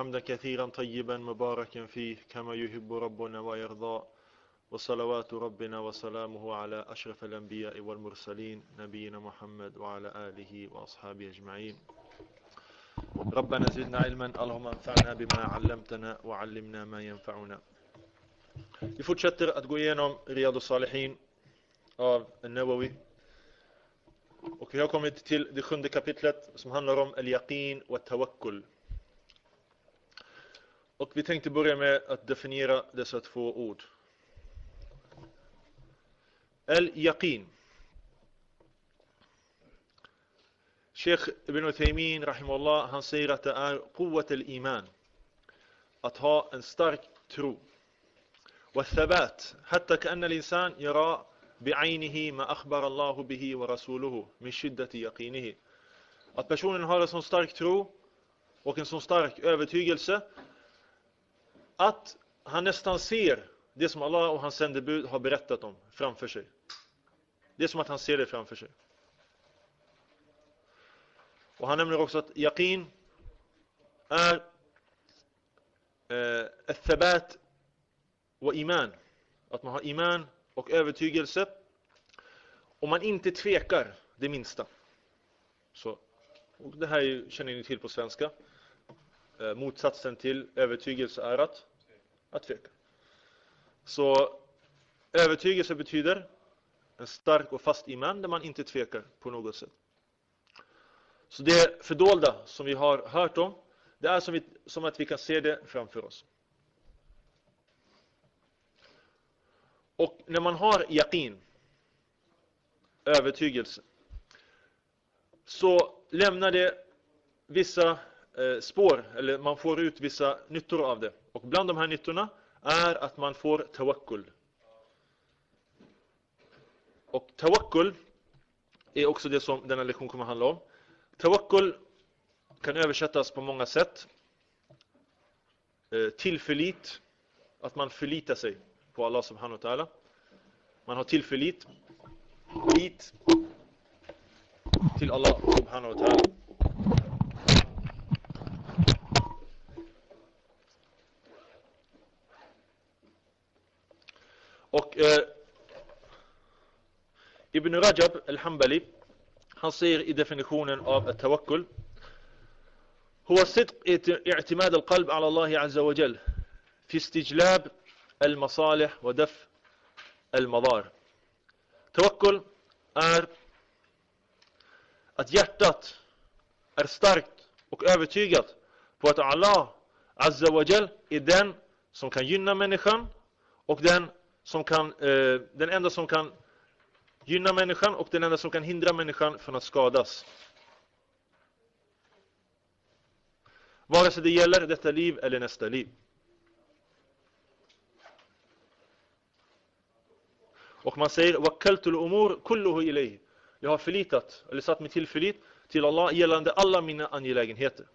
حمدا كثيرا طيبا مباركا فيه كما يحب ربنا ويرضى وصلوات ربنا وسلامه على أشرف الأنبياء والمرسلين نبينا محمد وعلى آله وأصحابه أجمعين ربنا زدنا علما اللهم انفعنا بما علمتنا وعلمنا ما ينفعنا Vi fortsätter att gå igenom Riyadus Salihin av Nawawi. Och vi har kommit till det sjunde kapitlet som handlar om Al-Yaqin och Tawakkul. Och vi tänkte börja med att definiera dessa två ord. Al-Yaqin. Sheikh Ibn Uthaymin, rahimahullah, han säger att det är quwwat al-iman. Att ha en stark tro. والثبات حتى كأن الإنسان يرى بعينه ما أخبر الله به ورسوله من شدة يقينه att personen har en sån stark tro och en sån stark övertygelse att han nästan ser det som Allah och hans sändebud har berättat om framför sig. Det är som att han ser det framför sig. Och han nämner också att yaqin är eh, ett thabat och iman. Att man har iman och övertygelse. Och man inte tvekar det minsta. Så, och det här känner ni till på svenska. Eh, motsatsen till övertygelse är att, att tveka. Så övertygelse betyder en stark och fast iman där man inte tvekar på något sätt. Så det fördolda som vi har hört om, det är som, vi, som att vi kan se det framför oss. Och när man har yaqin, övertygelse, så lämnar det vissa eh, spår, eller man får ut vissa nyttor av det. Och bland de här nyttorna är att man får tawakkul. Och tawakkul är också det som denna lektion kommer att handla om. Tawakkul kan översättas på många sätt. Eh, tillförlit, att man förlitar sig på Allah subhanahu wa ta'ala. Man har tillförlit, lit till Allah subhanahu wa ta'ala. Och eh, Ibn Rajab al-Hambali han säger i definitionen av tawakkul هو صدق اعتماد القلب على الله عز وجل في استجلاب المصالح ودفع المضار Tawakkul är att hjärtat är starkt och övertygat på att Allah Azza wa Jal är den som kan gynna människan och den som kan eh, den enda som kan gynna människan och den enda som kan hindra människan från att skadas. Vare sig det gäller detta liv eller nästa liv. Och man säger Wakkaltul umur kulluhu ilayhi. Jag har förlitat, eller satt mig till förlit till Allah gällande alla mina angelägenheter.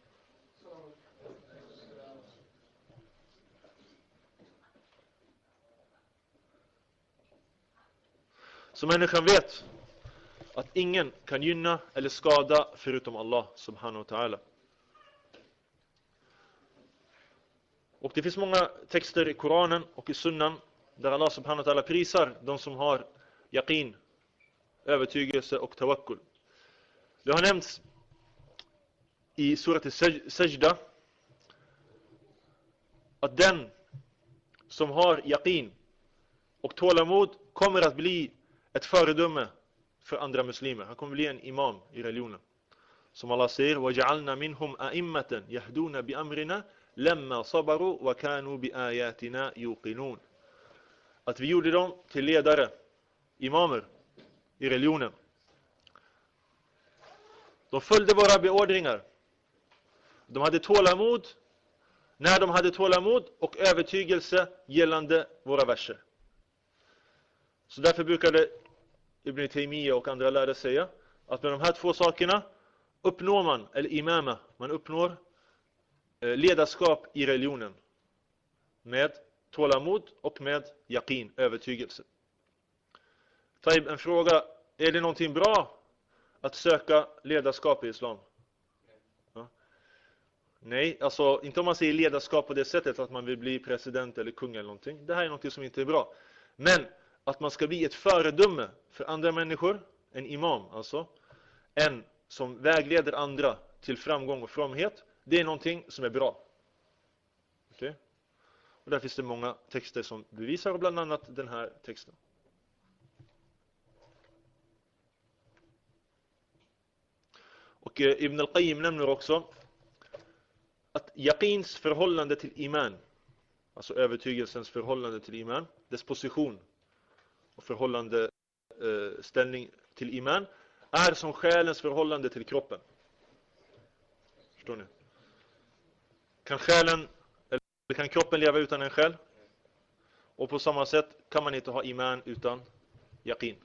Så människan vet att ingen kan gynna eller skada förutom Allah subhanahu wa ta'ala. Och det finns många texter i Koranen och i Sunnan där Allah subhanahu wa ta'ala prisar de som har yaqin, övertygelse och tawakkul. Det har nämnts i surat Sajda att den som har yaqin och tålamod kommer att bli ett föredöme för andra muslimer. Han kommer bli en imam i religionen. Som Allah säger, وَجَعَلْنَا مِنْهُمْ أَئِمَّةً يَهْدُونَ بِأَمْرِنَا لَمَّا صَبَرُوا وَكَانُوا بِآيَاتِنَا يُوقِنُونَ Att vi gjorde dem till ledare, imamer i religionen. De följde våra beordringar. De hade tålamod när de hade tålamod och övertygelse gällande våra verser. Så därför brukade Ibn Taymiyyah och andra lärare säga att med de här två sakerna uppnår man, eller imama, man uppnår eh, ledarskap i religionen. Med tålamod och med yaqin, övertygelse. Taib, en fråga. Är det någonting bra att söka ledarskap i Islam? Ja. Nej, alltså inte om man säger ledarskap på det sättet att man vill bli president eller kung eller någonting. Det här är någonting som inte är bra. Men att man ska bli ett föredöme för andra människor, en imam alltså, en som vägleder andra till framgång och fromhet, det är någonting som är bra. Okay? Och där finns det många texter som bevisar, bland annat den här texten. Och eh, Ibn al-Qayyim nämner också att yaqins förhållande till iman, alltså övertygelsens förhållande till iman, dess position och förhållande eh, ställning till iman, är som själens förhållande till kroppen. Förstår ni? Kan själen, eller kan kroppen leva utan en själ? Och på samma sätt kan man inte ha iman utan yaqin.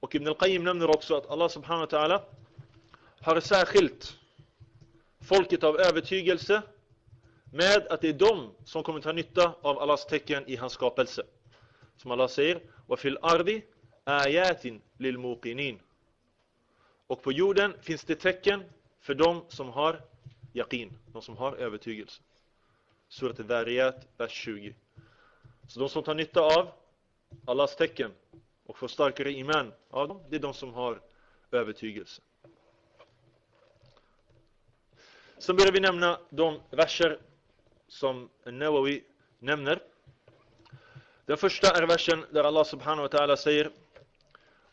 Och Ibn al-Qayyim nämner också att Allah subhanahu wa ta'ala har särskilt folket av övertygelse med att det är de som kommer ta nytta av Allahs tecken i hans skapelse. Som Allah säger, وَفِي الْأَرْضِ آيَاتٍ لِلْمُوقِنِينَ Och på jorden finns det tecken för de som har yaqin, de som har övertygelse. Surat al-Dhariyat, vers 20. Så de som tar nytta av Allahs tecken och får starkare iman av dem, det är de som har övertygelse. Sen börjar vi nämna de verser som Nawawi nämner. Den första är versen där Allah subhanahu wa ta'ala säger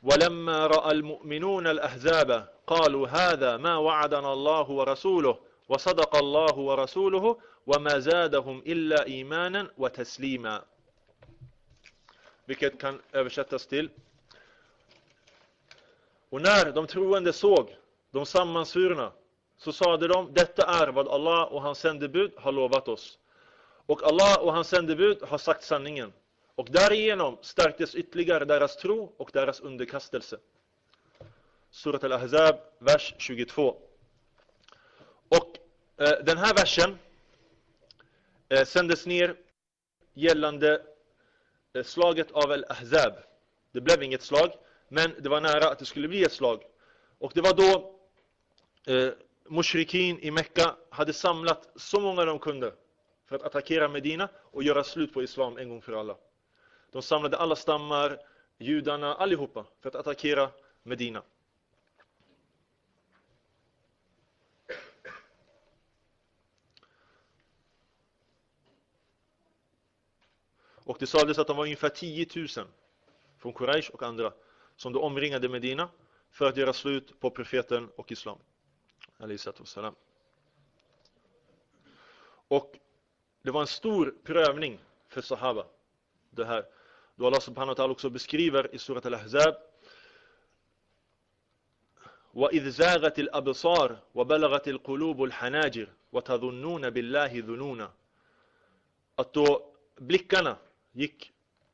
ولما رأى المؤمنون الأحزاب قالوا هذا ما وعدنا الله ورسوله وصدق الله ورسوله وما زادهم إلا إيمانا وتسليما vilket kan översättas till Och när de troende såg de sammansvurna så sade de detta är vad Allah och hans sändebud har lovat oss. Och Allah och hans sändebud har sagt sanningen. Och därigenom stärktes ytterligare deras tro och deras underkastelse. Surat al-Ahzab, vers 22. Och eh, den här versen eh, sändes ner gällande Eh, slaget av Al-Ahzab. Det blev inget slag, men det var nära att det skulle bli ett slag. Och det var då eh, mushrikin i Mekka hade samlat så många de kunde för att attackera Medina och göra slut på islam en gång för alla. De samlade alla stammar, judarna, allihopa för att attackera Medina. Och det sades att de var ungefär 10 000 från Quraysh och andra som då omringade Medina för att göra slut på profeten och islam. Och det var en stor prövning för Sahaba. Det här. Då Allah subhanahu wa ta'ala också beskriver i surat al-Ahzab وإذ زاغت الأبصار وبلغت القلوب الحناجر وتظنون بالله ظنونا att då blickarna gick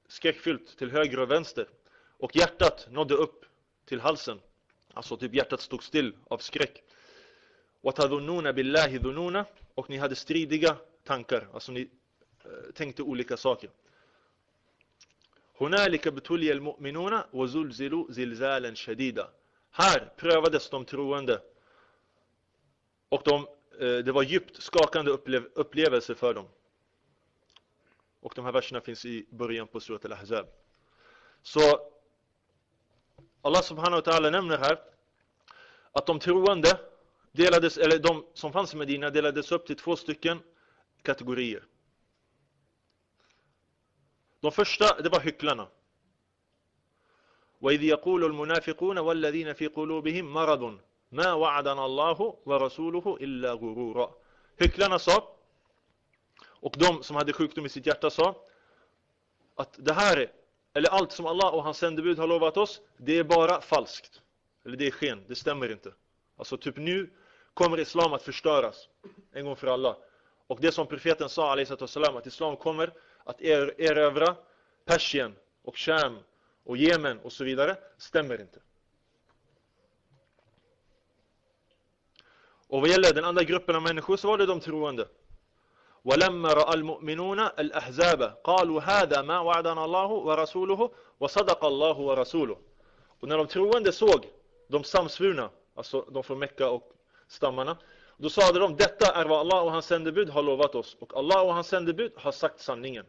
skräckfyllt till höger och vänster. Och hjärtat nådde upp till halsen. Alltså typ hjärtat stod still av skräck. billahi dhununa Och ni hade stridiga tankar. Alltså ni eh, tänkte olika saker. هنالك بتلي المؤمنون وزلزلوا زلزالا شديدا Här prövades de troende och de, eh, det var djupt skakande upplev upplevelser för dem. Och de här verserna finns i början på Surat al-Ahzab. Så Allah subhanahu wa ta'ala nämner här att de troende delades, eller de som fanns i Medina delades upp till två stycken kategorier. De första, det var hycklarna. وإذ يقول المنافقون والذين في قلوبهم مرض ما وعدنا الله ورسوله إلا غرورا Hycklarna sa och de som hade sjukdom i sitt hjärta sa att det här, eller allt som Allah och hans sändebud har lovat oss, det är bara falskt. Eller det är sken, det stämmer inte. Alltså typ nu kommer islam att förstöras en gång för alla. Och det som profeten sa, salam, att islam kommer att er, erövra Persien och Sham och Jemen och så vidare, stämmer inte. Och vad gäller den andra gruppen av människor så var det de troende. ولما رأى المؤمنون الأحزاب قالوا هذا ما وعدنا الله ورسوله وصدق الله ورسوله Och när de troende såg de samsvurna, alltså de från Mekka och stammarna. Då sade de, detta är vad Allah och hans sändebud har lovat oss. Och Allah och hans sändebud har sagt sanningen.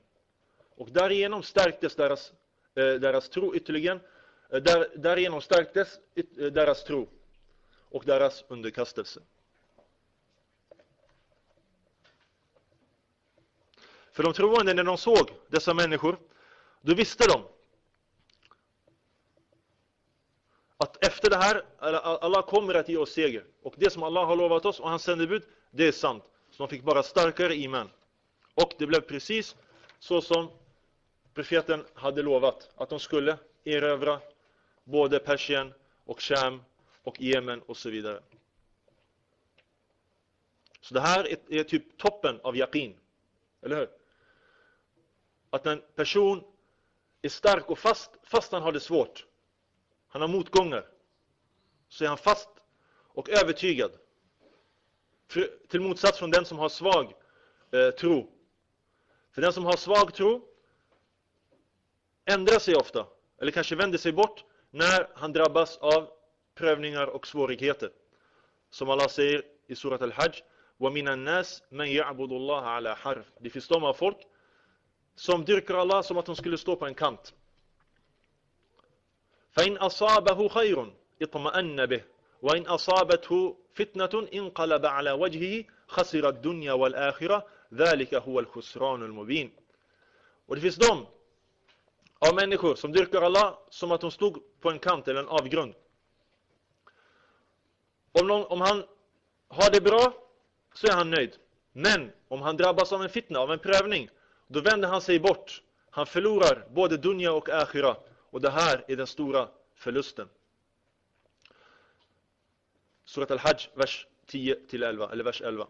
Och därigenom stärktes deras, eh, deras tro ytterligare. Eh, där, därigenom stärktes eh, deras tro och deras underkastelse. För de troende, när de såg dessa människor, då visste de att efter det här, Allah kommer att ge oss seger. Och det som Allah har lovat oss och hans sändebud, det är sant. Så de fick bara starkare iman. Och det blev precis så som profeten hade lovat, att de skulle erövra både Persien och Sham och Jemen och så vidare. Så det här är, är typ toppen av yaqin. Eller hur? Att en person är stark och fast, fast han har det svårt. Han har motgångar. Så är han fast och övertygad. För, till motsats från den som har svag eh, tro. För den som har svag tro ändrar sig ofta, eller kanske vänder sig bort när han drabbas av prövningar och svårigheter. Som Allah säger i surat al-Hajj وَمِنَ النَّاسِ مَنْ يَعْبُدُ اللَّهَ عَلَى حَرْفٍ Det finns de av folk som dyrkar Allah som att de skulle stå på en kant. فإن أصابه خير اطمأن به وإن أصابته فتنة انقلب على وجهه خسر الدنيا والآخرة ذلك هو الخسران المبين Och det finns de av människor som dyrkar Allah som att de stod på en kant eller en avgrund. Om, någon, om han har det bra så är han nöjd. Men om han drabbas av en fitna, av en prövning, då vänder han sig bort. Han förlorar både dunja och akhira. Och det här är den stora förlusten. Surat al-Hajj, vers 10-11, eller vers 11.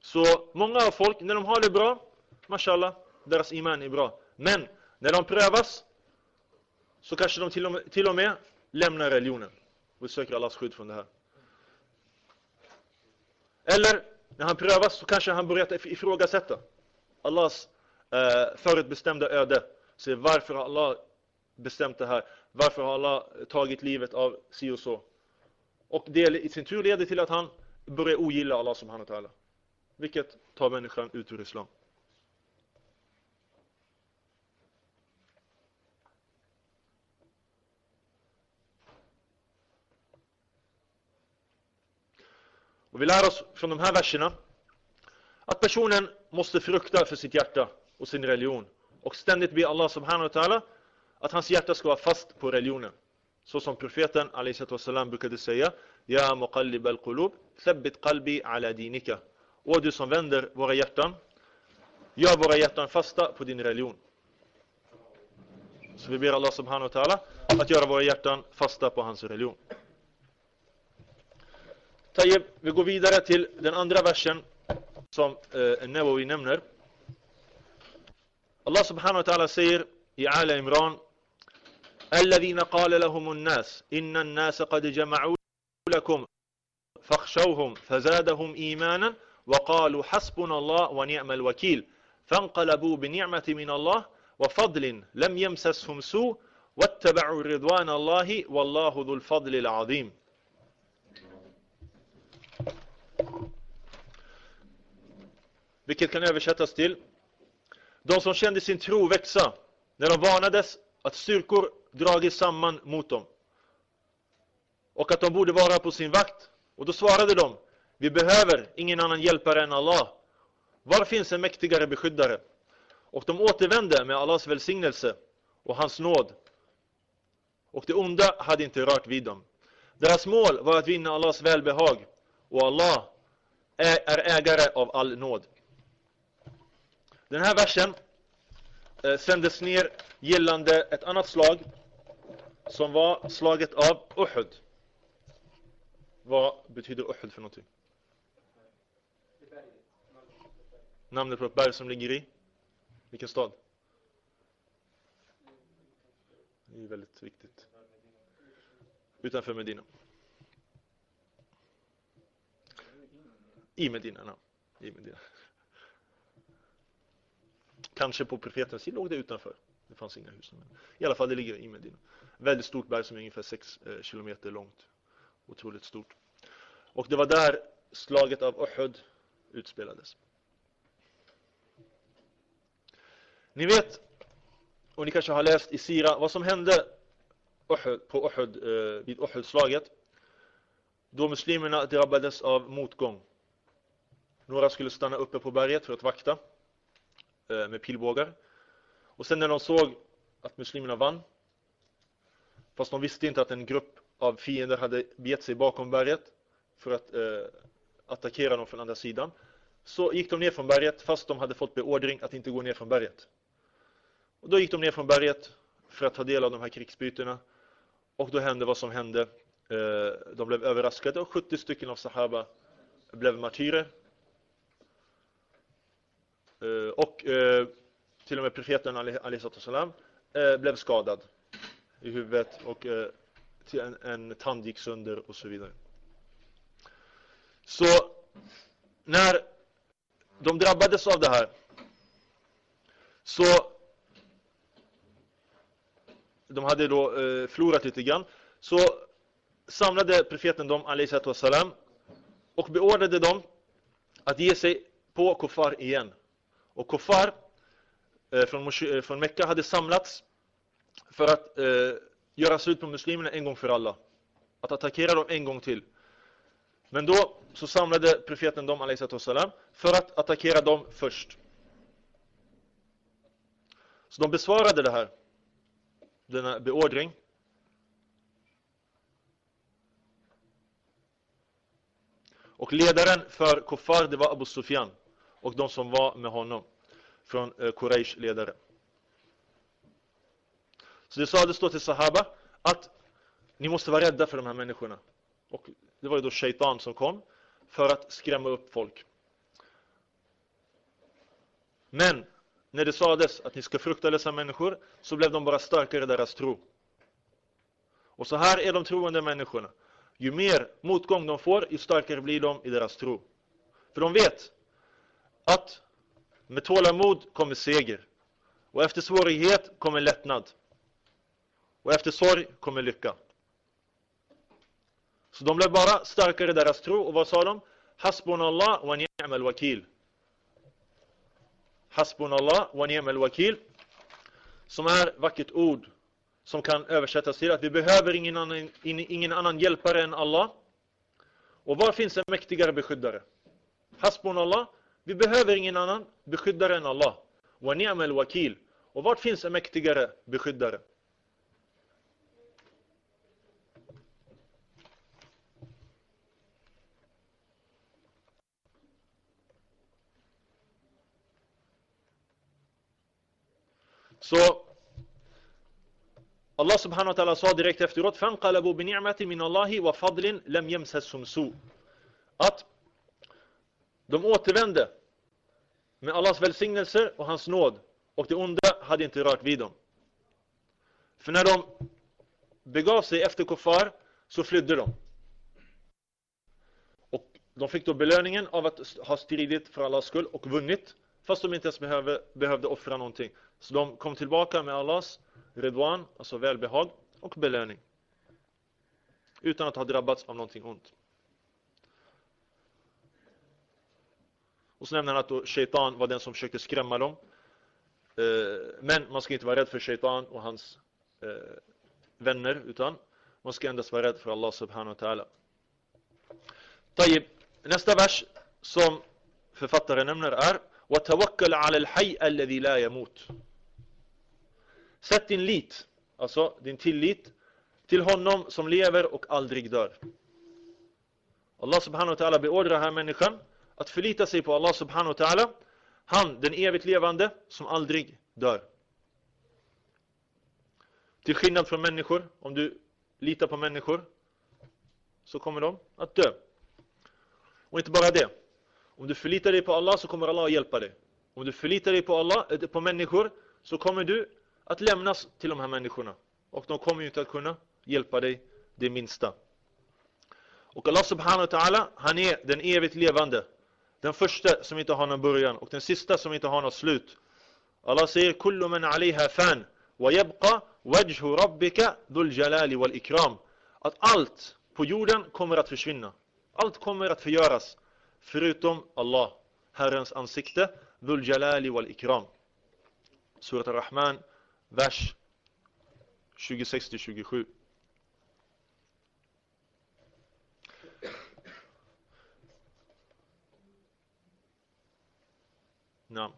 Så många av folk, när de har det bra, mashallah, deras iman är bra. Men när de prövas, så kanske de till och med, till och med lämnar religionen. Och söker Allahs skydd från det här. Eller när han prövas så kanske han börjar ifrågasätta Allahs eh, förutbestämda öde. Se varför har Allah bestämt det här? Varför har Allah tagit livet av si och så? Och det i sin tur leder till att han börjar ogilla Allah subhanahu wa ta'ala. Vilket tar människan ut ur Islam. Och vi lär oss från de här verserna att personen måste frukta för sitt hjärta och sin religion och ständigt be Allah subhanahu wa ta'ala att hans hjärta ska vara fast på religionen. Så som profeten wassalam, brukade säga Ja muqallib al-qulub, thabbit qalbi ala dinika. Och du som vänder våra hjärtan, gör våra hjärtan fasta på din religion. Så vi ber Allah subhanahu wa ta'ala att göra våra hjärtan fasta på hans religion. Tayyib, vi går vidare till den andra versen som eh, Nawawi nämner. Subhanahu wa ta'ala säger i Ala Imran الذين قال لهم الناس إن الناس قد جمعوا لكم فاخشوهم فزادهم إيمانا وقالوا حسبنا الله ونعم الوكيل فانقلبوا بنعمة من الله وفضل لم يمسسهم سوء واتبعوا رضوان الله والله ذو الفضل العظيم. Vilket kan översättas till De som kände sin tro växa när de varnades att styrkor dragits samman mot dem och att de borde vara på sin vakt. Och då svarade de Vi behöver ingen annan hjälpare än Allah. Var finns en mäktigare beskyddare? Och de återvände med Allahs välsignelse och hans nåd. Och det onda hade inte rört vid dem. Deras mål var att vinna Allahs välbehag och Allah är ägare av all nåd. Den här versen eh, sändes ner gällande ett annat slag som var slaget av Uhud. Vad betyder Uhud för någonting? Namnet på ett berg som ligger i? Vilken stad? Det är väldigt viktigt. Utanför Medina. I Medina, ja. I Medina. Kanske på profetens tid låg det utanför. Det fanns inga hus. I alla fall, det ligger i Medina. Väldigt stort berg som är ungefär 6 km eh, kilometer långt. Otroligt stort. Och det var där slaget av Uhud utspelades. Ni vet, och ni kanske har läst i Sira, vad som hände Uhud, på Uhud, eh, vid Uhud-slaget. Då muslimerna drabbades av motgång. Några skulle stanna uppe på berget för att vakta Eh, med pilbågar. Och sen när de såg att muslimerna vann, fast de visste inte att en grupp av fiender hade begett sig bakom berget för att eh, attackera dem från andra sidan, så gick de ner från berget fast de hade fått beordring att inte gå ner från berget. Och då gick de ner från berget för att ta del av de här krigsbytena. Och då hände vad som hände. Eh, de blev överraskade och 70 stycken av Sahaba blev martyrer. Eh, och eh, till och med profeten Ali eh, blev skadad i huvudet och eh, en, en tand gick sönder och så vidare. Så när de drabbades av det här så de hade då eh, förlorat lite grann. Så samlade profeten dem, salam, och beordrade dem att ge sig på kuffar igen. Och kuffar eh, från, eh, från Mekka hade samlats för att eh, göra slut på muslimerna en gång för alla. Att attackera dem en gång till. Men då så samlade profeten dem, salam, för att attackera dem först. Så de besvarade det här denna beordring. Och ledaren för Kuffar, det var Abu Sufyan och de som var med honom från eh, Quraysh ledare. Så det sades då till Sahaba att ni måste vara rädda för de här människorna. Och det var ju då Shaitan som kom för att skrämma upp folk. Men när det sades att ni ska frukta dessa människor så blev de bara starkare i deras tro. Och så här är de troende människorna. Ju mer motgång de får, ju starkare blir de i deras tro. För de vet att med tålamod kommer seger. Och efter svårighet kommer lättnad. Och efter sorg kommer lycka. Så de blev bara starkare i deras tro. Och vad sa de? Hasbunallah wa ni'mal wakil. Hasbunallah wa ni'mal wakil. Som är vackert ord som kan översättas till att vi behöver ingen annan, ingen annan hjälpare än Allah. Och var finns en mäktigare beskyddare? Hasbunallah. Vi behöver ingen annan beskyddare än Allah. Wa ni'mal wakil. Och vart finns en mäktigare beskyddare? Så Allah subhanahu wa ta'ala sa direkt efteråt فَانْقَلَبُوا بِنِعْمَةٍ مِنَ اللَّهِ وَفَضْلٍ لَمْ يَمْسَسْهُمْ سُوء Att de återvände med Allahs välsignelser och hans nåd och det onda hade inte rört vid dem. För när de begav sig efter kuffar så flydde de. Och de fick då belöningen av att ha stridit för Allahs skull och vunnit fast de inte ens behövde, behövde offra någonting. Så de kom tillbaka med Allahs redwan, alltså välbehag och belöning. Utan att ha drabbats av någonting ont. Och så nämner han att då shaitan var den som försökte skrämma dem. Eh, men man ska inte vara rädd för shaitan och hans eh, vänner, utan man ska endast vara rädd för Allah subhanahu wa ta'ala. Nästa vers som författaren nämner är وَتَوَكَّلْ عَلَى الْحَيْ الَّذِي لَا يَمُوتُ Sätt din lit, alltså din tillit, till honom som lever och aldrig dör. Allah subhanahu wa ta'ala beordrar här människan att förlita sig på Allah subhanahu wa ta'ala. Han, den evigt levande, som aldrig dör. Till skillnad från människor, om du litar på människor, så kommer de att dö. Och inte bara det. Om du förlitar dig på Allah så kommer Allah att hjälpa dig. Om du förlitar dig på, Allah, eh, på människor så kommer du att lämnas till de här människorna. Och de kommer ju inte att kunna hjälpa dig det minsta. Och Allah subhanahu wa ta'ala, han är den evigt levande. Den första som inte har någon början och den sista som inte har något slut. Allah säger kullu man alaiha fan wa yabqa wajhu rabbika dhul jalali wal ikram. Att allt på jorden kommer att försvinna. Allt kommer att förgöras förutom Allah, Herrens ansikte, dhul jalali wal ikram. Surat al-Rahman, vers 26-27. Ja.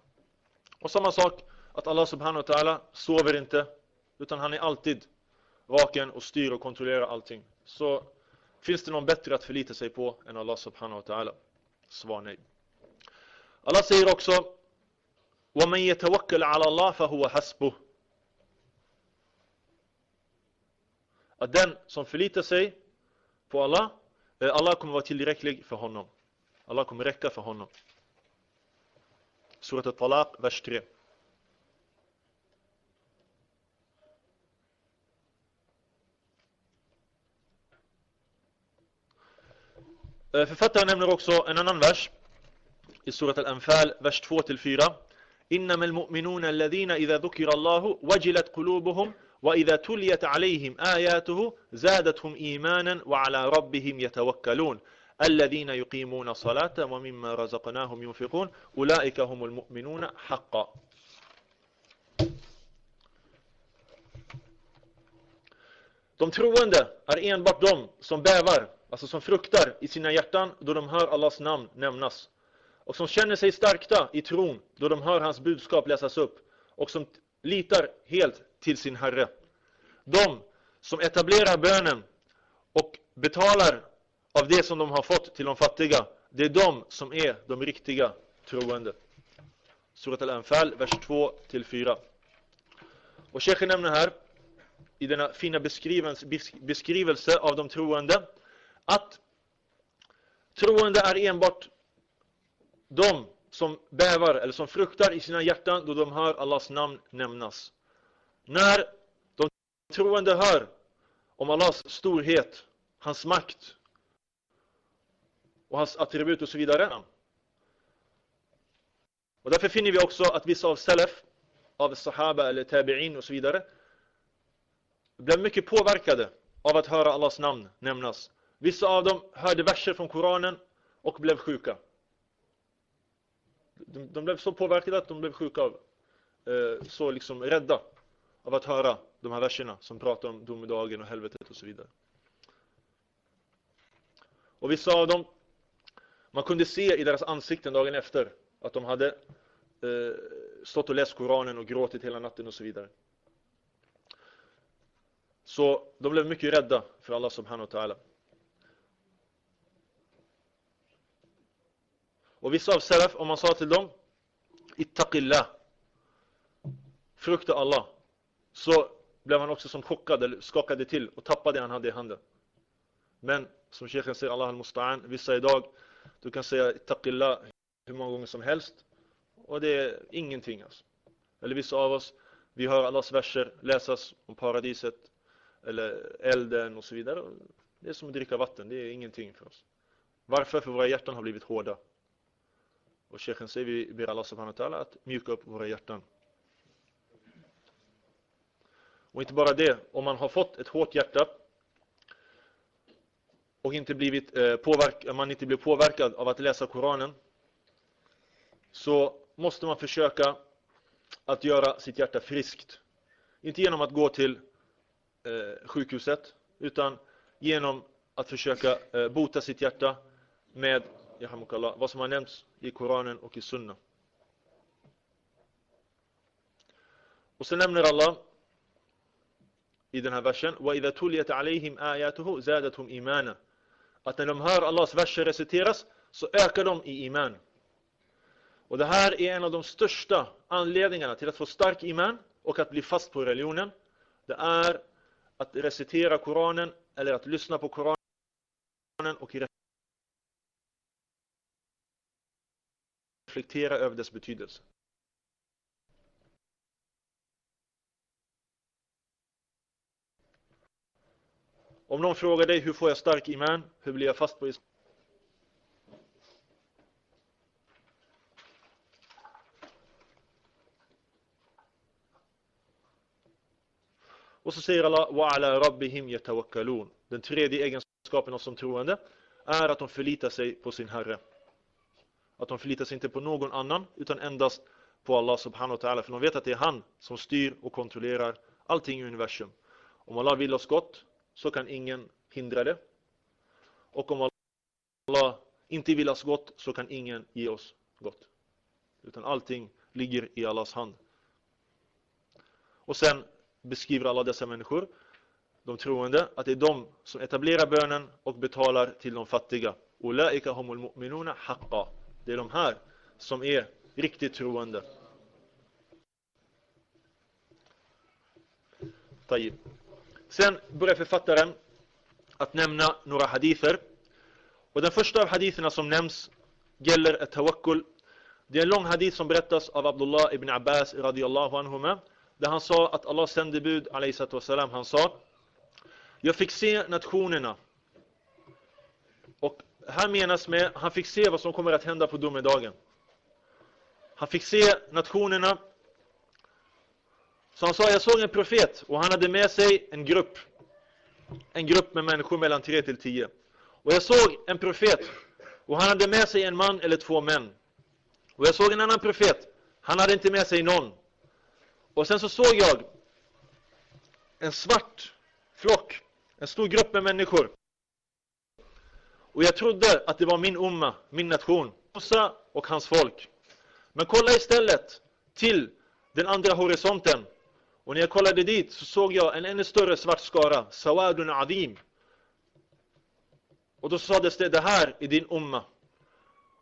Och samma sak, att Allah subhanahu wa ta'ala sover inte, utan han är alltid vaken och styr och kontrollerar allting. Så finns det någon bättre att förlita sig på än Allah subhanahu wa ta'ala? Svar nej. Allah säger också وَمَنْ يَتَوَكَّلْ عَلَى اللَّهِ فَهُوَ حَسْبُهُ Att den som förlitar sig på Allah, eh, Allah kommer vara tillräcklig för honom. Allah kommer räcka för honom. Surat al-Talaq, vers 3. Eh, författaren nämner också en annan vers i Surat al-Anfal, vers 2-4. إنما المؤمنون الذين إذا ذكر الله وجلت قلوبهم وإذا تليت عليهم آياته زادتهم إيمانا وعلى ربهم يتوكلون الذين يقيمون الصلاة ومما رزقناهم ينفقون أولئك هم المؤمنون حقا De troende är enbart de som bävar, alltså som fruktar i sina hjärtan då de hör Allahs namn nämnas. Och som känner sig stärkta i tron då de hör hans budskap läsas upp. Och som litar helt till sin Herre. De som etablerar bönen och betalar av det som de har fått till de fattiga, det är de som är de riktiga troende. Surat al-Anfal, vers 2-4. Och Sheikh nämner här, i denna fina beskrivelse av de troende, att troende är enbart de som bävar eller som fruktar i sina hjärtan då de hör Allahs namn nämnas. När de troende hör om Allahs storhet, hans makt och hans attribut och så vidare. Och därför finner vi också att vissa av Salaf, av Sahaba eller Tabi'in och så vidare, blev mycket påverkade av att höra Allahs namn nämnas. Vissa av dem hörde verser från Koranen och blev sjuka. De, de blev så påverkade att de blev sjuka av, eh, så liksom rädda av att höra de här verserna som pratar om domedagen och helvetet och så vidare. Och vissa av dem man kunde se i deras ansikten dagen efter att de hade eh, stått och läst Koranen och gråtit hela natten och så vidare. Så de blev mycket rädda för Allah subhanahu wa ta'ala. Och vissa av Salaf, om man sa till dem Ittaqillah Frukta Allah Så blev han också som chockad eller skakade till och tappade det han hade i handen. Men som Sheikhen säger, Allah al-Musta'an, vissa idag du kan säga taqilla hur många gånger som helst. Och det är ingenting alltså. Eller vissa av oss, vi hör Allahs verser läsas om paradiset. Eller elden och så vidare. Det är som att dricka vatten, det är ingenting för oss. Varför? För våra hjärtan har blivit hårda. Och Sheikhen säger, vi ber Allah subhanahu wa ta'ala att mjuka upp våra hjärtan. Och inte bara det, om man har fått ett hårt hjärta och inte blivit eh, påverk man inte blir påverkad av att läsa Koranen så måste man försöka att göra sitt hjärta friskt. Inte genom att gå till eh, sjukhuset utan genom att försöka eh, bota sitt hjärta med vad som har nämnts i Koranen och i Sunna. Och så nämner Allah i den här versen وَإِذَا تُلِيَتْ عَلَيْهِمْ آيَاتُهُ زَادَتْهُمْ إِيمَانًا att när de hör Allahs verser reciteras så ökar de i iman. Och det här är en av de största anledningarna till att få stark iman och att bli fast på religionen. Det är att recitera Koranen eller att lyssna på Koranen och reflektera över dess betydelse. Om någon frågar dig hur får jag stark iman? Hur blir jag fast på islam? Och så säger Allah wa ala rabbihim yatawakkalun. Den tredje egenskapen som troende är att de förlitar sig på sin Herre. Att de förlitar sig inte på någon annan utan endast på Allah subhanahu wa ta'ala. För de vet att det är Han som styr och kontrollerar allting i universum. Om Allah vill oss gott så kan ingen hindra det. Och om Allah inte vill oss gott så kan ingen ge oss gott. Utan allting ligger i Allahs hand. Och sen beskriver alla dessa människor, de troende, att det är de som etablerar bönen och betalar till de fattiga. Ulaika humul mu'minuna haqqa. Det är de här som är riktigt troende. Tayyib. Sen börjar författaren att nämna några hadither. Och den första av haditherna som nämns gäller ett tawakkul. Det är en lång hadith som berättas av Abdullah ibn Abbas radiyallahu anhuma. Där han sa att Allahs sändebud wasalam, han sa Jag fick se nationerna. Och här menas med, han fick se vad som kommer att hända på domedagen. Han fick se nationerna. Så han sa, jag såg en profet och han hade med sig en grupp. En grupp med människor mellan 3 till 10. Och jag såg en profet och han hade med sig en man eller två män. Och jag såg en annan profet. Han hade inte med sig någon. Och sen så såg jag en svart flock, en stor grupp med människor. Och jag trodde att det var min umma, min nation, Musa och hans folk. Men kolla istället till den andra horisonten. Och när jag kollade dit så såg jag en ännu större svart skara, Sawadun Adim. Och då sades det, det här är din umma.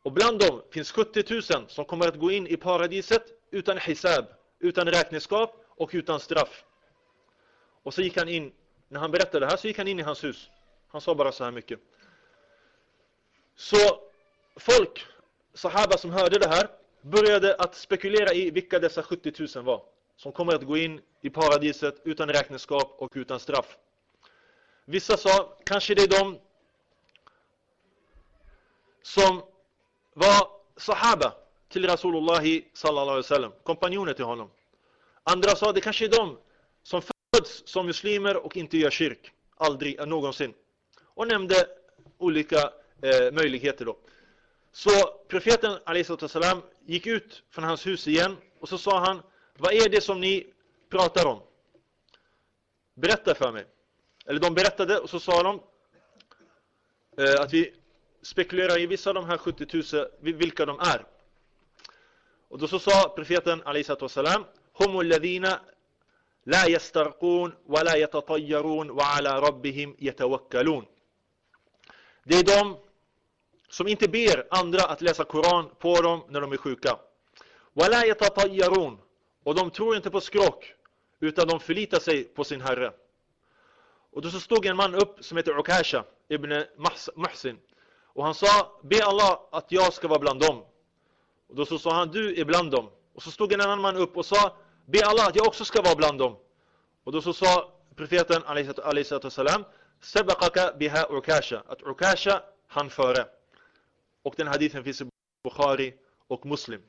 Och bland dem finns 70 000 som kommer att gå in i paradiset utan hisab, utan räkenskap och utan straff. Och så gick han in, när han berättade det här så gick han in i hans hus. Han sa bara så här mycket. Så folk, sahaba som hörde det här, började att spekulera i vilka dessa 70 000 var. Som kommer att gå in i paradiset utan räkenskap och utan straff. Vissa sa, kanske det är de som var sahaba till Rasulullah sallallahu alaihi wasallam, kompanjoner till honom. Andra sa det kanske är de som föds som muslimer och inte gör kyrk, aldrig, någonsin. Och nämnde olika eh, möjligheter då. Så profeten salam gick ut från hans hus igen och så sa han, vad är det som ni pratar om? Berätta för mig. Eller de berättade och så sa de eh, att vi spekulerar i vissa av de här 70 000, vilka de är. Och då så sa profeten Alisat Wasalam Humu alladhina la yastarqun wa la yatatayyarun wa ala rabbihim yatawakkalun. Det är de som inte ber andra att läsa Koran på dem när de är sjuka. Wa la yatatayyarun och de tror inte på skrock utan de förlitar sig på sin Herre. Och då så stod en man upp som heter Ukasha ibn Mahsin och han sa, be Allah att jag ska vara bland dem. Och då så sa han, du är bland dem. Och så stod en annan man upp och sa, be Allah att jag också ska vara bland dem. Och då så sa profeten, salam, Sabaqaka biha Ukasha. Att Ukasha, han före. Och den hadithen finns i Bukhari och Muslim.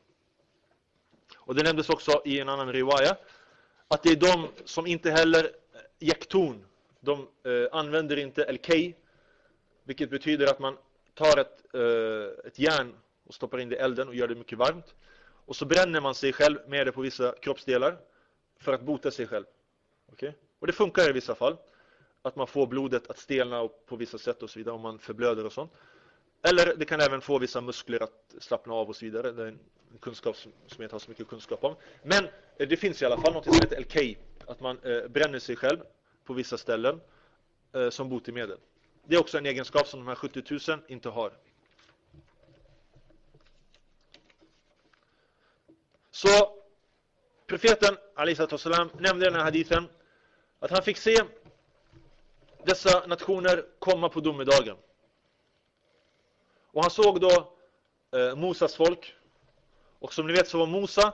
Och det nämndes också i en annan riwaya att det är de som inte heller eh, jäkton. De eh, använder inte el-kay, vilket betyder att man tar ett, eh, ett järn och stoppar in det i elden och gör det mycket varmt. Och så bränner man sig själv med det på vissa kroppsdelar för att bota sig själv. Okay? Och det funkar i vissa fall. Att man får blodet att stelna på vissa sätt och så vidare om man förblöder och sånt. Eller det kan även få vissa muskler att slappna av och så vidare. Det är en kunskap som jag inte har så mycket kunskap om. Men eh, det finns i alla fall något som heter LK. Att man eh, bränner sig själv på vissa ställen eh, som botemedel. Det är också en egenskap som de här 70 000 inte har. Så profeten salam nämnde i den här hadithen att han fick se dessa nationer komma på domedagen. Och han såg då eh, Mosas folk. Och som ni vet så var Mosa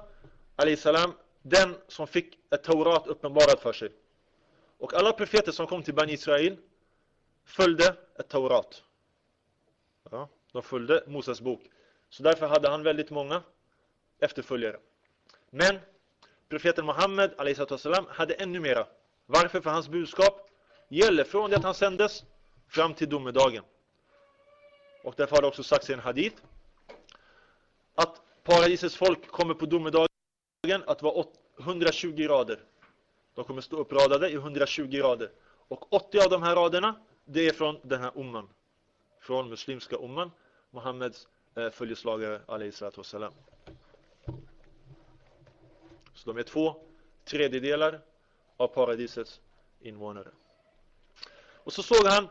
salam den som fick ett Taurat uppenbarat för sig. Och alla profeter som kom till Bani Israel följde ett Taurat. Ja, de följde Moses bok. Så därför hade han väldigt många efterföljare. Men profeten Muhammed salam hade ännu mera Varför? För hans budskap gäller från det att han sändes fram till domedagen. Och därför har det också sagts i en hadith att paradisets folk kommer på domedagen att vara 120 rader. De kommer stå uppradade i 120 rader. Och 80 av de här raderna, det är från den här umman. Från muslimska umman, Muhammeds eh, följeslagare, wassalam. Så de är två tredjedelar av paradisets invånare. Och så såg han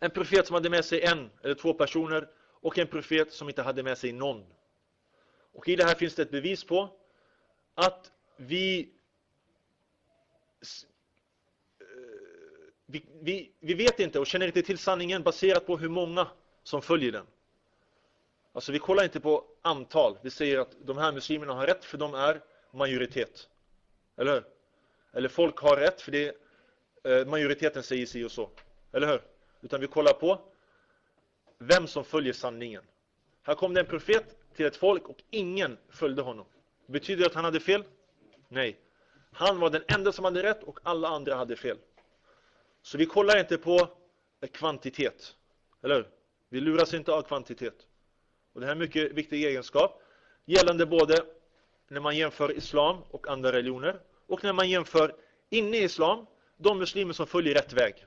en profet som hade med sig en eller två personer och en profet som inte hade med sig någon. Och i det här finns det ett bevis på att vi eh, vi, vi, vi vet inte och känner inte till sanningen baserat på hur många som följer den. Alltså vi kollar inte på antal. Vi säger att de här muslimerna har rätt för de är majoritet. Eller hur? Eller folk har rätt för det eh, majoriteten säger sig och så. Eller hur? Utan vi kollar på vem som följer sanningen. Här kom det en profet till ett folk och ingen följde honom. Betyder det att han hade fel? Nej. Han var den enda som hade rätt och alla andra hade fel. Så vi kollar inte på kvantitet. Eller hur? Vi luras inte av kvantitet. Och det här är en mycket viktig egenskap gällande både när man jämför islam och andra religioner och när man jämför inne i islam de muslimer som följer rätt väg.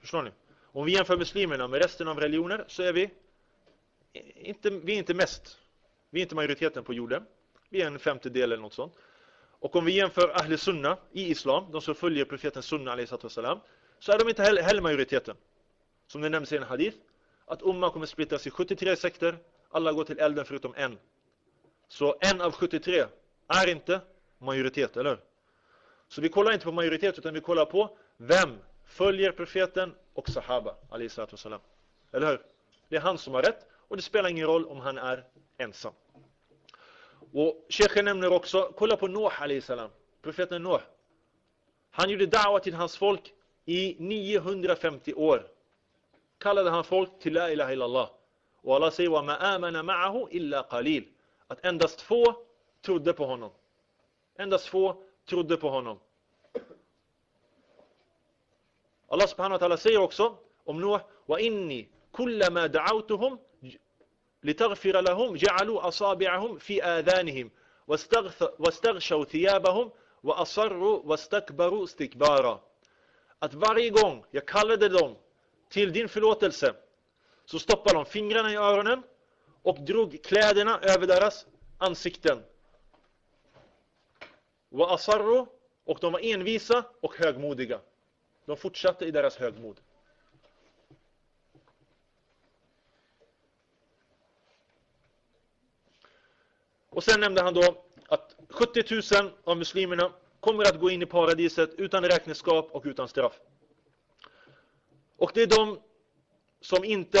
Förstår ni? Om vi jämför muslimerna med resten av religioner så är vi inte, vi är inte mest. Vi är inte majoriteten på jorden. Vi är en femtedel eller något sånt. Och om vi jämför Ahle Sunna i Islam, de som följer profeten Sunna wassalam, så är de inte heller, heller majoriteten. Som det nämns i en hadith, att Umma kommer splittras i 73 sekter, alla går till elden förutom en. Så en av 73 är inte majoritet, eller Så vi kollar inte på majoritet utan vi kollar på vem följer profeten och sahaba, wassalam. Eller hur? Det är han som har rätt och det spelar ingen roll om han är ensam. Och Sheikhen nämner också, kolla på Noah salam, profeten Noah. Han gjorde da'wa till hans folk i 950 år. Kallade han folk till la ilaha illallah. Och Allah säger wa ma ma'ahu illa qalil. Att endast få trodde på honom. Endast få trodde på honom. Allah subhanahu wa ta'ala säger också om Noah wa inni kullama da'awtuhum لتغفر لهم جعلوا أصابعهم في آذانهم واستغشوا ثيابهم وأصروا واستكبروا استكبارا att varje gång jag kallade dem till din förlåtelse så stoppade de fingrarna i öronen och drog kläderna över deras ansikten. och de var envisa och högmodiga. De fortsatte i deras högmod. Och sen nämnde han då att 70 000 av muslimerna kommer att gå in i paradiset utan räkenskap och utan straff. Och det är de som inte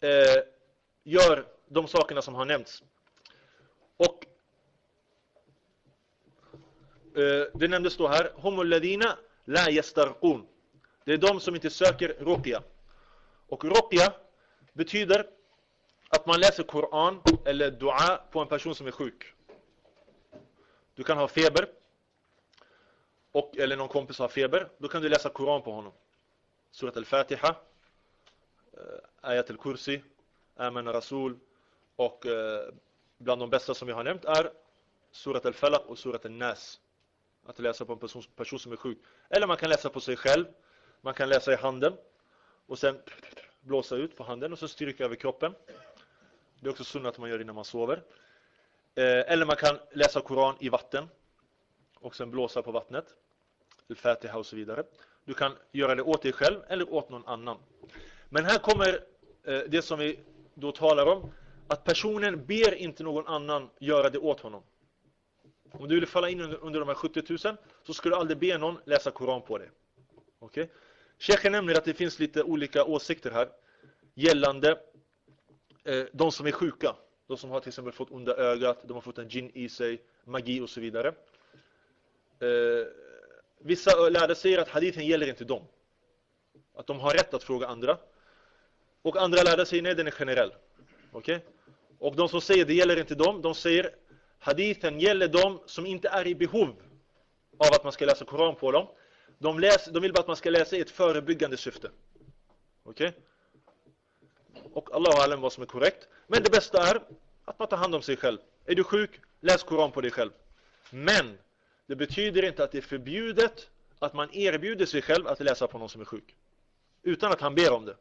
eh, gör de sakerna som har nämnts. Och eh, det nämndes då här, homulladina la yastarqun. Det är de som inte söker ruqya. Och ruqya betyder att man läser Koran eller dua på en person som är sjuk. Du kan ha feber och, eller någon kompis har feber, då kan du läsa Koran på honom. Surat al-Fatiha, eh, Ayat al-Kursi, Amen Rasul och eh, bland de bästa som jag har nämnt är Surat al-Falaq och Surat al-Nas. Att läsa på en person, person som är sjuk. Eller man kan läsa på sig själv. Man kan läsa i handen och sen blåsa ut på handen och så stryka över kroppen. Det är också sunnat att man gör innan man sover. Eh, eller man kan läsa Koran i vatten och sen blåsa på vattnet. Al-Fatiha och så vidare. Du kan göra det åt dig själv eller åt någon annan. Men här kommer eh, det som vi då talar om. Att personen ber inte någon annan göra det åt honom. Om du vill falla in under, de här 70 000 så ska du aldrig be någon läsa Koran på dig. Okej? Okay? Sheikhen nämner att det finns lite olika åsikter här gällande Eh, de som är sjuka. De som har till exempel fått onda ögat, de har fått en gin i sig, magi och så vidare. Eh, vissa lärde säger att hadithen gäller inte dem. Att de har rätt att fråga andra. Och andra lärde säger nej, den är generell. Okej? Okay? Och de som säger det gäller inte dem, de säger hadithen gäller dem som inte är i behov av att man ska läsa Koran på dem. De, läs, de vill bara att man ska läsa i ett förebyggande syfte. Okej? Okay? Och Allah har vad som är korrekt. Men det bästa är att man tar hand om sig själv. Är du sjuk, läs Koran på dig själv. Men det betyder inte att det är förbjudet att man erbjuder sig själv att läsa på någon som är sjuk. Utan att han ber om det.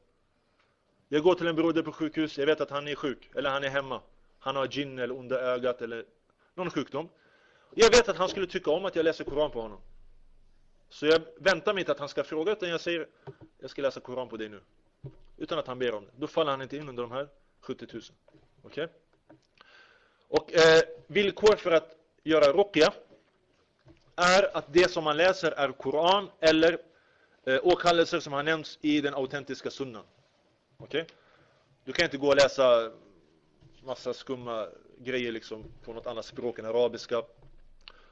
Jag går till en broder på sjukhus, jag vet att han är sjuk, eller han är hemma. Han har gin eller onda ögat eller någon sjukdom. Jag vet att han skulle tycka om att jag läser Koran på honom. Så jag väntar mig inte att han ska fråga, utan jag säger jag ska läsa Koran på dig nu. Utan att han ber om det. Då faller han inte in under de här 70 000. Okej? Okay? Och eh, villkor för att göra ruqya är att det som man läser är Koran eller eh, åkallelser som har nämnts i den autentiska sunnan. Okej? Okay? Du kan inte gå och läsa massa skumma grejer liksom på något annat språk än arabiska.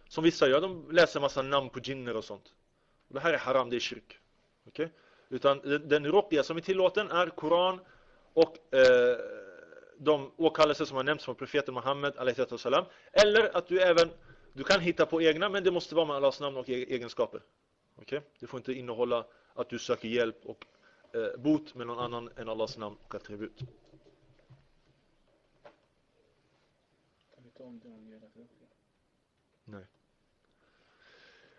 Som vissa gör, de läser massa namn på jinner och sånt. Och det här är haram, det är kyrk. Okej? Okay? Utan den ruqya som är tillåten är Koran och eh, de åkallelser som har nämnts från profeten Muhammed salam. Eller att du även du kan hitta på egna men det måste vara med Allahs namn och e-, egenskaper. Okej? Okay? Det får inte innehålla att du söker hjälp och eh, bot med någon annan än Allahs namn och attribut. Nej.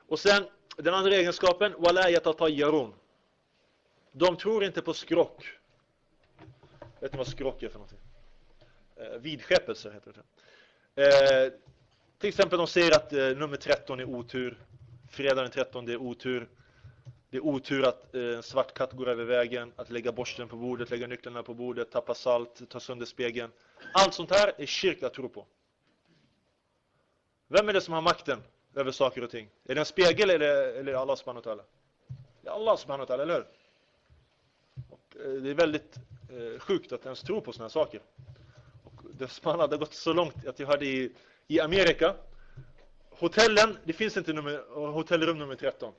Och sen den andra egenskapen wala yatatayyarun. De tror inte på skrock. Vet ni vad skrock är för någonting? Eh, vidskepelse heter det. Eh, till exempel de säger att eh, nummer 13 är otur. Fredag den 13 är otur. Det är otur att eh, en svart katt går över vägen, att lägga borsten på bordet, lägga nycklarna på bordet, tappa salt, ta sönder spegeln. Allt sånt här är kyrk tror tro på. Vem är det som har makten över saker och ting? Är det en spegel eller, eller Allah subhanahu wa ta'ala? Det är Allah subhanahu wa ta'ala, eller hur? Eh, det är väldigt eh, sjukt att ens tro på sådana saker. Och det, man hade gått så långt att jag hörde i, i Amerika hotellen, det finns inte nummer, hotellrum nummer 13.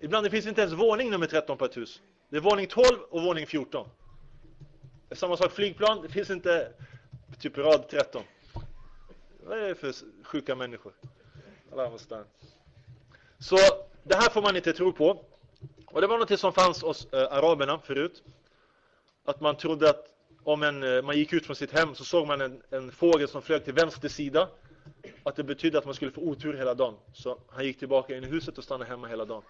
Ibland det finns inte ens våning nummer 13 på ett hus. Det är våning 12 och våning 14. Det är samma sak flygplan, det finns inte typ rad 13. Vad är det för sjuka människor? Så det här får man inte tro på. Och det var något som fanns hos eh, araberna förut. Att man trodde att om en, eh, man gick ut från sitt hem så såg man en, en fågel som flög till vänster sida. Att det betydde att man skulle få otur hela dagen. Så han gick tillbaka in i huset och stannade hemma hela dagen.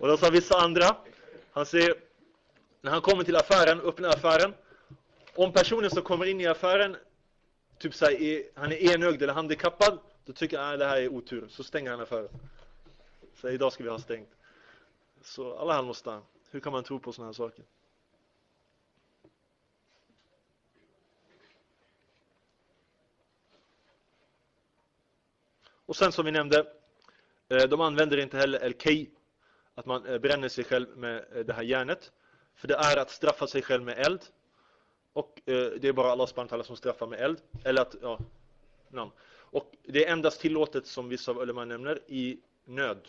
Och då sa vissa andra, han säger, när han kommer till affären, öppnar affären. Om personen som kommer in i affären, typ så här, han är enögd eller handikappad, då tycker han att det här är otur. Så stänger han affären. Så idag ska vi ha stängt. Så alla han måste Hur kan man tro på sådana här saker? Och sen som vi nämnde, eh, de använder inte heller el-kay, att man eh, bränner sig själv med eh, det här järnet. För det är att straffa sig själv med eld. Och det är bara Allah subhanahu som straffar med eld. Eller att, ja, namn. Och det är endast tillåtet, som vissa av ulema nämner, i nöd.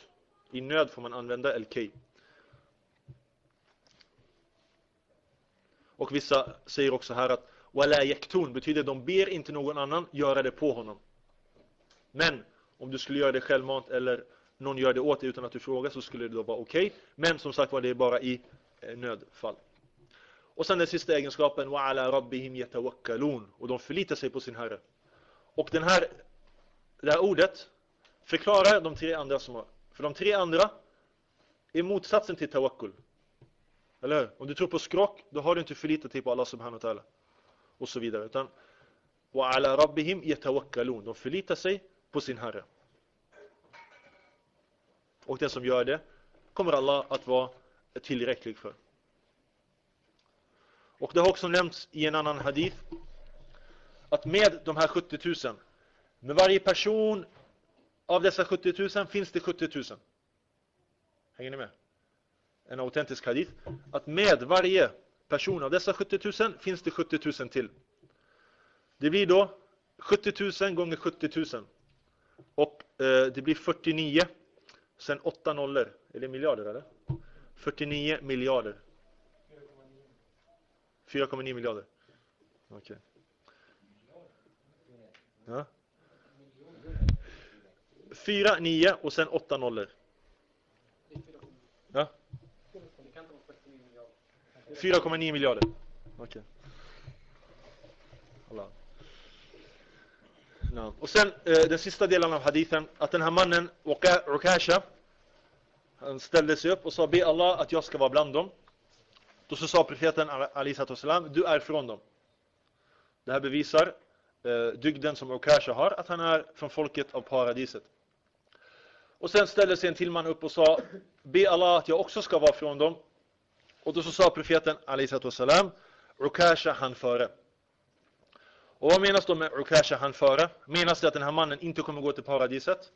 I nöd får man använda el-kay. Och vissa säger också här att wala yaktun betyder de ber inte någon annan göra det på honom. Men om du skulle göra det självmant eller någon gör det åt dig utan att du frågar så skulle det då vara okej. Okay. Men som sagt var det är bara i eh, nödfall. Och sen den sista egenskapen wa ala rabbihim yatawakkalun och de förlitar sig på sin Herre. Och den här det här ordet förklarar de tre andra som har för de tre andra är motsatsen till tawakkul. Eller hur? Om du tror på skrock, då har du inte förlitat dig på Allah subhanahu wa ta'ala. Och så vidare. Utan وَعَلَى رَبِّهِمْ يَتَوَكَّلُونَ. De förlitar sig på sin Herre. Och den som gör det kommer Allah att vara tillräcklig för. Och det har också nämnts i en annan hadith att med de här 70 000 med varje person av dessa 70 000 finns det 70 000. Hänger ni med? En autentisk hadith. Att med varje person av dessa 70 000 finns det 70 000 till. Det blir då 70 000 gånger 70 000. Och eh, det blir 49. Sen 8 nollor. Är det miljarder eller? 49 miljarder. 4,9 miljarder. Okej. Okay. Ja. 4, 9 och sen 8 nollor. Ja? 4,9 miljarder. Okej. Okay. No. Och sen eh, den sista delen av hadithen, att den här mannen, Rukasha, han ställde sig upp och sa be Allah att jag ska vara bland dem. Då så sa profeten salam, du är från dem. Det här bevisar eh, dygden som Rukasha har, att han är från folket av paradiset. Och sen ställde sig en till man upp och sa be Allah att jag också ska vara från dem. Och då så sa profeten salam, Rukasha han före. Och vad menas då med Rukasha han före? Menas det att den här mannen inte kommer gå till paradiset?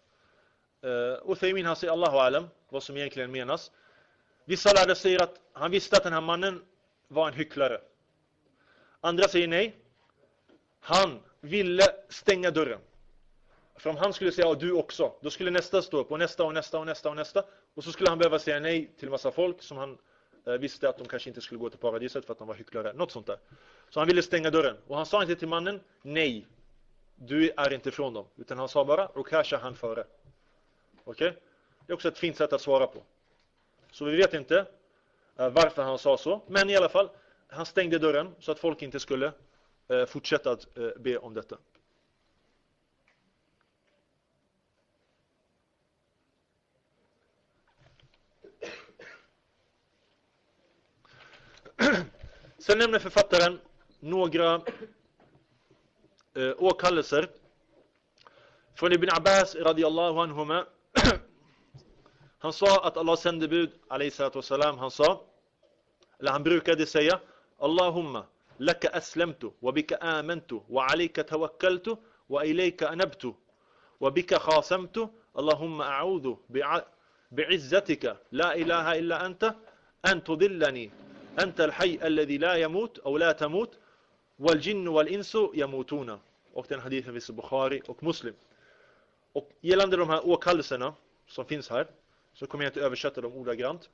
Uh, Uthaymin han säger Allahu alam vad som egentligen menas. Vissa lärare säger att han visste att den här mannen var en hycklare. Andra säger nej. Han ville stänga dörren. För om han skulle säga ja, du också, då skulle nästa stå upp och nästa och nästa och nästa och nästa. Och så skulle han behöva säga nej till massa folk som han Eh, visste att de kanske inte skulle gå till paradiset för att de var hycklare. Något sånt där. Så han ville stänga dörren. Och han sa inte till mannen, nej, du är inte från dem. Utan han sa bara, Rukasha han före. Okej? Okay? Det är också ett fint sätt att svara på. Så vi vet inte eh, varför han sa så. Men i alla fall, han stängde dörren så att folk inte skulle eh, fortsätta att be om detta. Sen nämner författaren några eh, åkallelser från Ibn Abbas radiyallahu anhuma han sa att Allahs sändebud salam han sa eller han brukade säga Allahumma laka aslamtu wa bika amantu wa alayka tawakkaltu wa ilayka anabtu wa bika khasamtu Allahumma a'udhu bi'izzatika la ilaha illa anta an tudillani أنت الحي الذي لا يموت أو لا تموت والجن wal jinnu och den hadithen finns i Bukhari och Muslim. Och gällande de här åkallelserna som finns här så kommer jag inte översätta dem ordagrant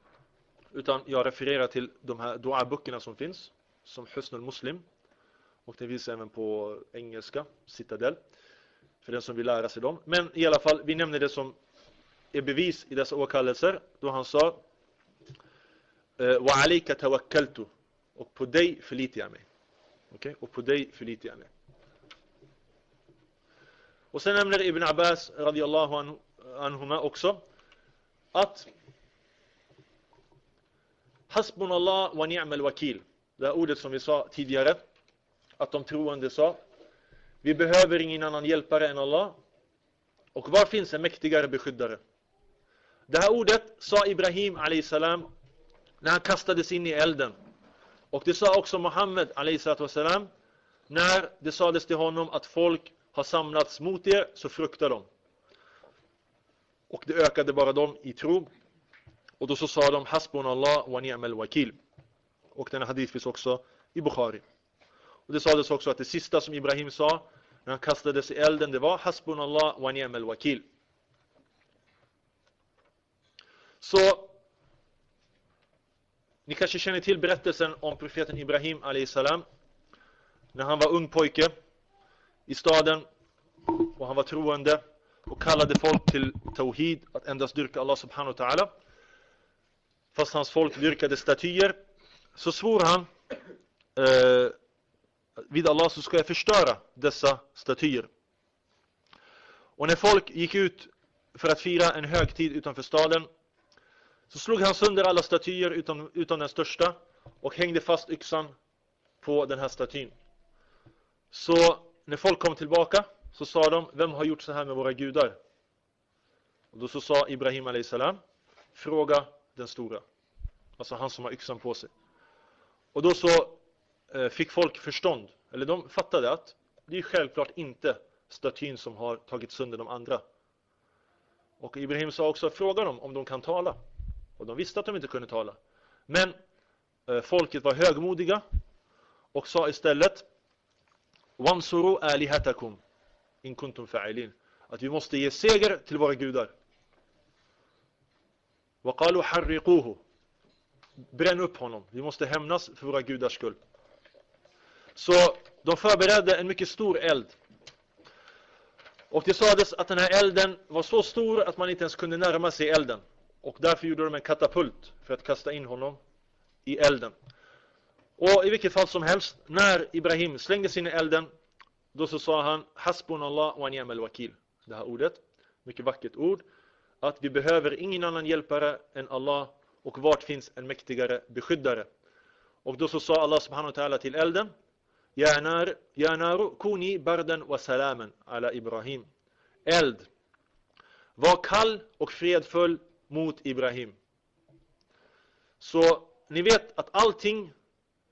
utan jag refererar till de här dua-böckerna som finns som Husnul Muslim. Och det finns även på engelska, Citadel för den som vill lära sig dem. Men i alla fall, vi nämner det som är bevis i dessa åkallelser då han sa Eh, wa alika tawakkaltu och på dig förlitar jag mig okej, okay? och på dig förlitar jag mig och sen nämner Ibn Abbas radiyallahu anhuma också att Hasbunallah wa ni'mal wakil. Det här ordet som vi sa tidigare. Att de troende sa. Vi behöver ingen annan hjälpare än Allah. Och var finns en mäktigare beskyddare? Det här ordet sa Ibrahim salam när han kastades in i elden. Och det sa också Muhammed salam när det sades till honom att folk har samlats mot er så fruktar de. Och det ökade bara dem i tro. Och då så sa de ”Hasbun Allah wa ni'mal wakil. Och den hadith finns också i Bukhari. Och det sades också att det sista som Ibrahim sa när han kastades i elden det var ”Hasbun Allah wa ni'mal wakil. Så ni kanske känner till berättelsen om profeten Ibrahim salam när han var ung pojke i staden och han var troende och kallade folk till Tawhid, att endast dyrka Allah subhanahu wa ta'ala. Fast hans folk dyrkade statyer, så svor han eh, vid Allah så ska jag förstöra dessa statyer. Och när folk gick ut för att fira en högtid utanför staden så slog han sönder alla statyer utom, utom den största och hängde fast yxan på den här statyn. Så när folk kom tillbaka så sa de, vem har gjort så här med våra gudar? Och då så sa Ibrahim a.s. fråga den stora. Alltså han som har yxan på sig. Och då så eh, fick folk förstånd. Eller de fattade att det är självklart inte statyn som har tagit sönder de andra. Och Ibrahim sa också, fråga dem om de kan tala. Och de visste att de inte kunde tala. Men eh, folket var högmodiga och sa istället Wansuru alihatakum in kuntum fa'ilin. Att vi måste ge seger till våra gudar. وقالوا حرقوه Bränn upp honom. Vi måste hämnas för våra gudars skull. Så de förberedde en mycket stor eld. Och det sades att den här elden var så stor att man inte ens kunde närma sig elden. Och därför gjorde de en katapult för att kasta in honom i elden. Och i vilket fall som helst, när Ibrahim slängde in i elden, då så sa han Hasbunallah wa ni'mal wakil. Det här ordet, mycket vackert ord. Att vi behöver ingen annan hjälpare än Allah och vart finns en mäktigare beskyddare. Och då så sa Allah subhanahu wa ta'ala till elden Ja naru kuni bardan wa salaman ala Ibrahim. Eld. Var kall och fredfull mot Ibrahim. Så ni vet att allting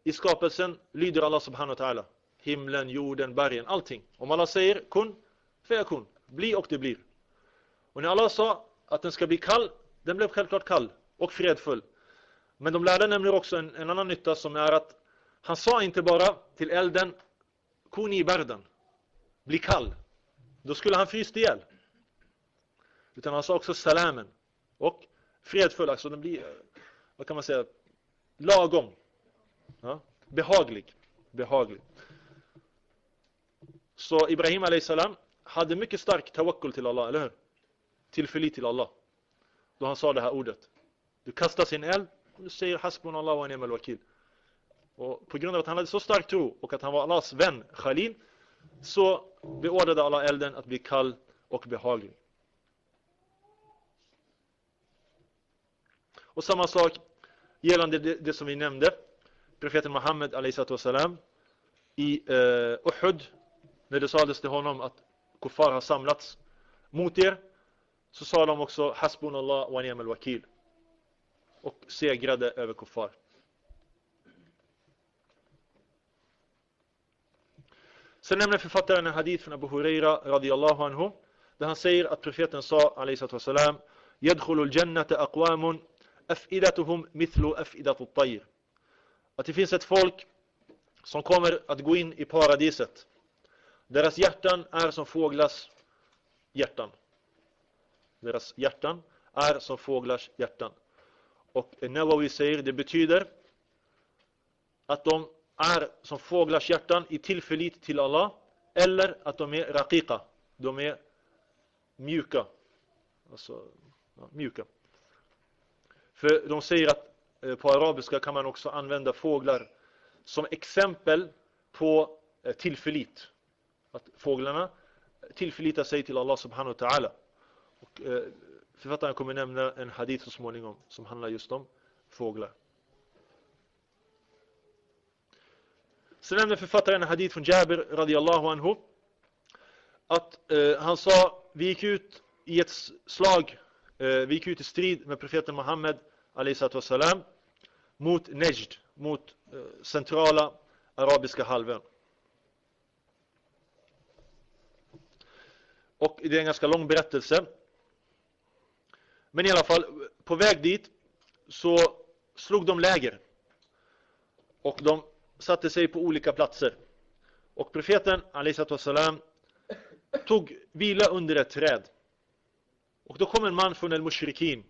i skapelsen lyder Allah subhanahu wa ta'ala. Himlen, jorden, bergen, allting. Om Allah säger kun, kun. Bli och det blir. Och när Allah sa att den ska bli kall, den blev självklart kall och fredfull. Men de lärde nämner också en, en annan nytta som är att han sa inte bara till elden ”kun i berden”, bli kall. Då skulle han fryst ihjäl. Utan han sa också salamen och fredfull, alltså den blir, vad kan man säga, lagom. Ja? Behaglig. Behaglig. Så Ibrahim a.s. hade mycket stark tawakkul till Allah, eller hur? Tillförlit till Allah. Då han sa det här ordet. Du kastar sin eld och du säger hasbun Allah wa ni'mal wakil. Och på grund av att han hade så stark tro och att han var Allahs vän, Khalil, så beordrade Allah elden att bli kall och behaglig. Och samma sak gällande det, det som vi nämnde. Profeten Muhammed salam i eh, Uhud, när det sades till honom att kuffar har samlats mot er, så sa de också Hasbunallah wa ni'mal wakil och segrade över kuffar. Sen nämner författaren en hadith från Abu Huraira radiyallahu anhu där han säger att profeten sa alayhi salam Yadkhulul jannata aqwamun afidatuhum mithlu af'idatu tayr. Att det finns ett folk som kommer att gå in i paradiset. Deras hjärtan är som fåglars hjärtan. Deras hjärtan är som fåglars hjärtan. Och Nawawi säger det betyder att de är som fåglars hjärtan i tillförlit till Allah eller att de är raqiqa. De är mjuka. Alltså ja, mjuka. För de säger att eh, på arabiska kan man också använda fåglar som exempel på eh, tillförlit. Att fåglarna eh, tillförlitar sig till Allah subhanahu wa ta'ala. Och författaren kommer nämna en hadith så småningom som handlar just om fåglar. Sen nämner författaren en hadith från Jabir radiallahu anhu att eh, han sa vi gick ut i ett slag Eh, vi gick ut i strid med profeten Muhammed salam mot Nejd mot eh, centrala arabiska halvön och det är en ganska lång berättelse men i alla fall på väg dit så slog de läger och de satte sig på olika platser. Och profeten salam tog vila under ett träd. Och då kom en man från al-Mushrikin,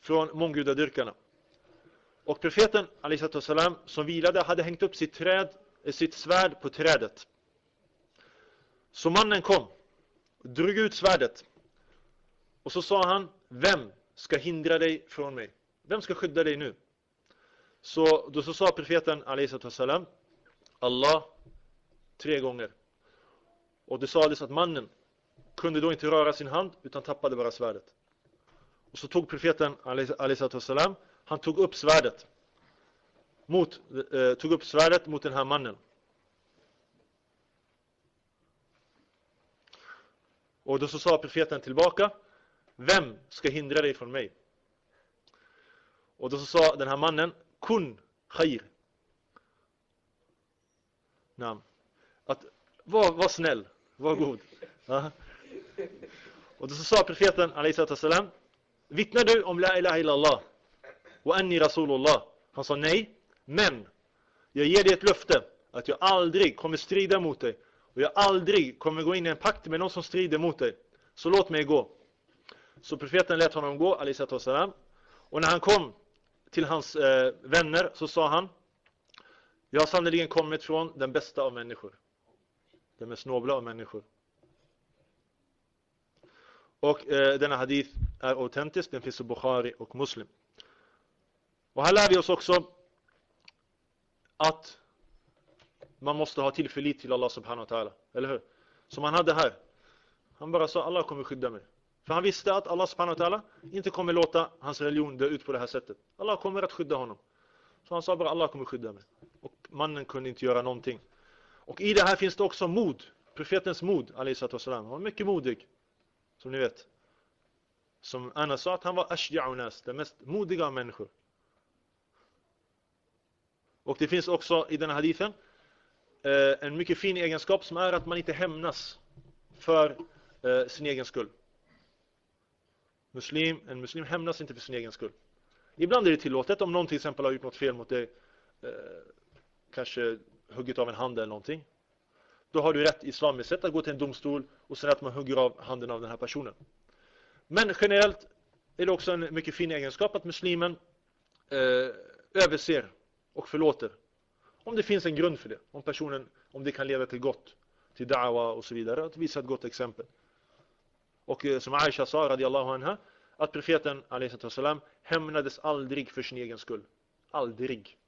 från månggudadyrkarna. Och profeten salam som vilade hade hängt upp sitt, träd, eh, sitt svärd på trädet. Så mannen kom, drog ut svärdet. Och så sa han, vem ska hindra dig från mig? Vem ska skydda dig nu? Så då så sa profeten salam Allah tre gånger. Och det sades att mannen kunde då inte röra sin hand utan tappade bara svärdet. Och så tog profeten salam han tog upp svärdet mot, eh, tog upp svärdet mot den här mannen. Och då så sa profeten tillbaka Vem ska hindra dig från mig? Och då så sa den här mannen kun khair. Nam. Att var, var snäll, var god. Och då sa profeten salam Vittnar du om la ilaha illallah och anni rasulullah? Han sa nej, men jag ger dig ett löfte att jag aldrig kommer strida mot dig och jag aldrig kommer gå in i en pakt med någon som strider mot dig. Så låt mig gå. Så profeten lät honom gå, salam. Och när han kom till hans eh, vänner så sa han Jag har sannoliken kommit från den bästa av människor. Den mest nobla av människor. Och eh, denna hadith är autentisk, den finns i Bukhari och Muslim. Och här lär vi oss också att man måste ha tillförlit till Allah subhanahu wa ta'ala, eller hur? Som han hade här. Han bara sa Allah kommer skydda mig. För han visste att Allah subhanahu wa ta'ala inte kommer låta hans religion dö ut på det här sättet. Allah kommer att skydda honom. Så han sa bara Allah kommer skydda mig. Och mannen kunde inte göra någonting. Och i det här finns det också mod. Profetens mod, salam. Han var mycket modig. Som ni vet. Som Anna sa att han var ashja'unas, den mest modiga av människor. Och det finns också i den här hadithen eh, en mycket fin egenskap som är att man inte hämnas för eh, sin egen skull. Muslim, en muslim hämnas inte för sin egen skull. Ibland är det tillåtet om någon till exempel har gjort något fel mot dig, eh, kanske huggit av en hand eller någonting. Då har du rätt islamiskt sett att gå till en domstol och sen att man hugger av handen av den här personen. Men generellt är det också en mycket fin egenskap att muslimen eh, överser och förlåter. Om det finns en grund för det. Om personen, om det kan leda till gott. Till da'wa och så vidare. Att visa ett gott exempel. Och eh, som Aisha sa radiallahu anha. Att profeten salam hämnades aldrig för sin egen skull. Aldrig.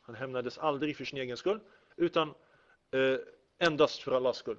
Han hämnades aldrig för sin egen skull. Utan Eh, endast för Allahs skull.